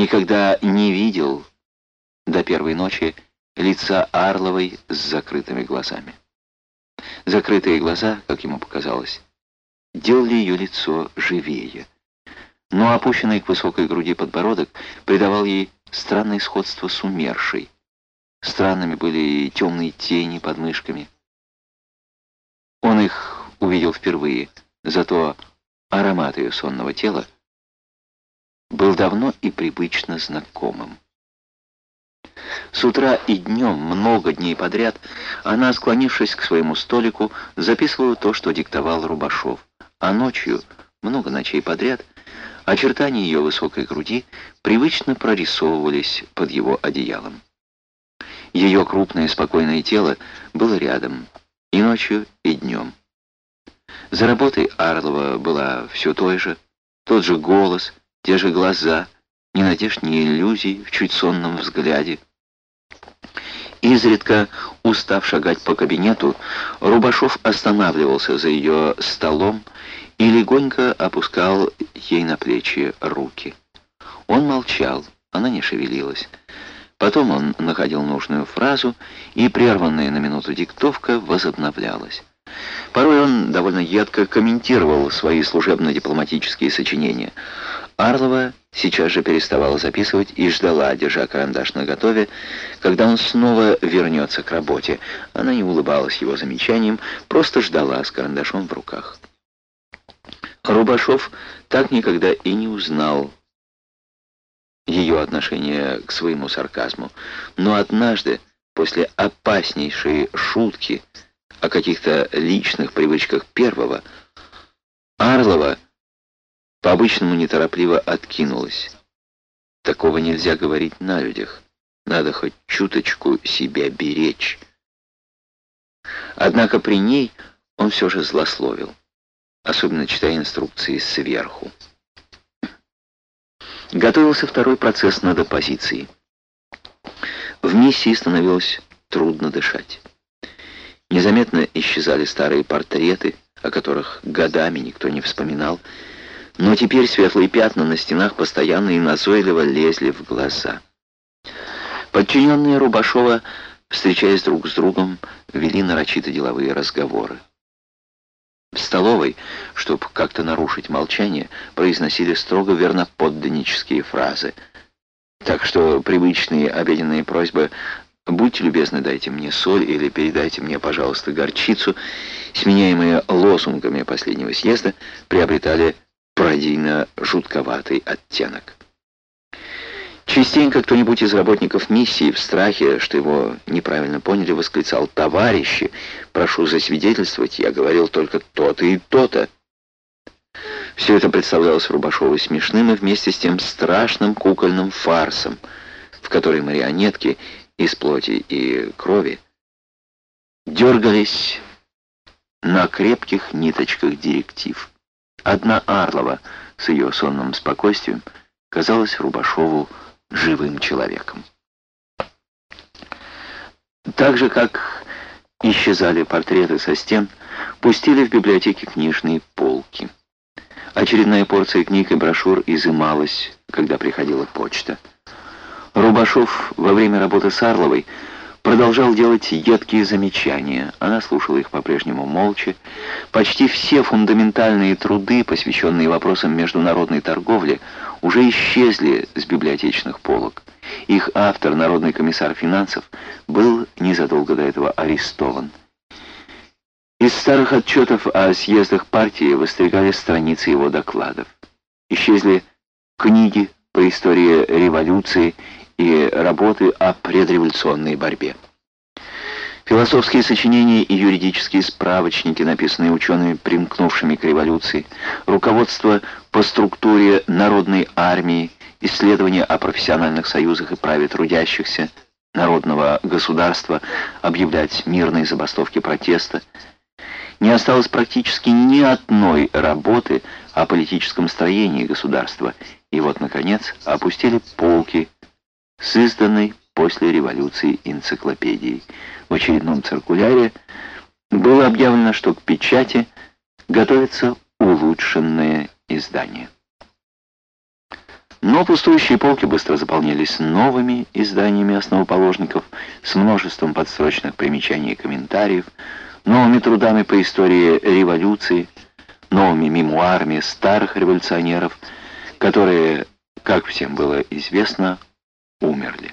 никогда не видел до первой ночи лица Арловой с закрытыми глазами. Закрытые глаза, как ему показалось, делали ее лицо живее. Но опущенный к высокой груди подбородок придавал ей странное сходство с умершей. Странными были и темные тени под мышками. Он их увидел впервые, зато аромат ее сонного тела был давно и привычно знакомым. С утра и днем, много дней подряд, она, склонившись к своему столику, записывала то, что диктовал Рубашов, а ночью, много ночей подряд, очертания ее высокой груди привычно прорисовывались под его одеялом. Ее крупное спокойное тело было рядом, и ночью, и днем. За работой Арлова была все той же, тот же голос, те же глаза, ни надежд, ни иллюзий в чуть сонном взгляде. Изредка, устав шагать по кабинету, Рубашов останавливался за ее столом и легонько опускал ей на плечи руки. Он молчал, она не шевелилась. Потом он находил нужную фразу, и прерванная на минуту диктовка возобновлялась. Порой он довольно едко комментировал свои служебно-дипломатические сочинения. Арлова сейчас же переставала записывать и ждала, держа карандаш наготове, когда он снова вернется к работе. Она не улыбалась его замечанием, просто ждала с карандашом в руках. Рубашов так никогда и не узнал ее отношение к своему сарказму. Но однажды, после опаснейшей шутки о каких-то личных привычках первого, Арлова по-обычному неторопливо откинулась. Такого нельзя говорить на людях. Надо хоть чуточку себя беречь. Однако при ней он все же злословил, особенно читая инструкции сверху. Готовился второй процесс над оппозицией. В миссии становилось трудно дышать. Незаметно исчезали старые портреты, о которых годами никто не вспоминал, но теперь светлые пятна на стенах постоянно и назойливо лезли в глаза. Подчиненные Рубашова, встречаясь друг с другом, вели нарочито деловые разговоры. В столовой, чтобы как-то нарушить молчание, произносили строго верноподданнические фразы. Так что привычные обеденные просьбы «Будьте любезны, дайте мне соль» или «Передайте мне, пожалуйста, горчицу», сменяемые лозунгами последнего съезда, приобретали пародийно-жутковатый оттенок. Частенько кто-нибудь из работников миссии в страхе, что его неправильно поняли, восклицал «Товарищи, прошу засвидетельствовать, я говорил только то-то и то-то». Все это представлялось Рубашову смешным и вместе с тем страшным кукольным фарсом, в который марионетки из плоти и крови дергались на крепких ниточках директив. Одна Арлова с ее сонным спокойствием казалась Рубашову живым человеком. Так же, как исчезали портреты со стен, пустили в библиотеке книжные полки. Очередная порция книг и брошюр изымалась, когда приходила почта. Рубашов во время работы с Арловой продолжал делать едкие замечания. Она слушала их по-прежнему молча. Почти все фундаментальные труды, посвященные вопросам международной торговли, уже исчезли с библиотечных полок. Их автор, народный комиссар финансов, был незадолго до этого арестован. Из старых отчетов о съездах партии выстригали страницы его докладов. Исчезли книги по истории революции и работы о предреволюционной борьбе. Философские сочинения и юридические справочники, написанные учеными, примкнувшими к революции, руководство по структуре народной армии, исследования о профессиональных союзах и праве трудящихся, народного государства, объявлять мирные забастовки протеста. Не осталось практически ни одной работы о политическом строении государства. И вот, наконец, опустили полки с изданной после революции энциклопедией. В очередном циркуляре было объявлено, что к печати готовится улучшенное издание. Но пустующие полки быстро заполнялись новыми изданиями основоположников с множеством подсрочных примечаний и комментариев, новыми трудами по истории революции, новыми мемуарами старых революционеров, которые, как всем было известно, умерли.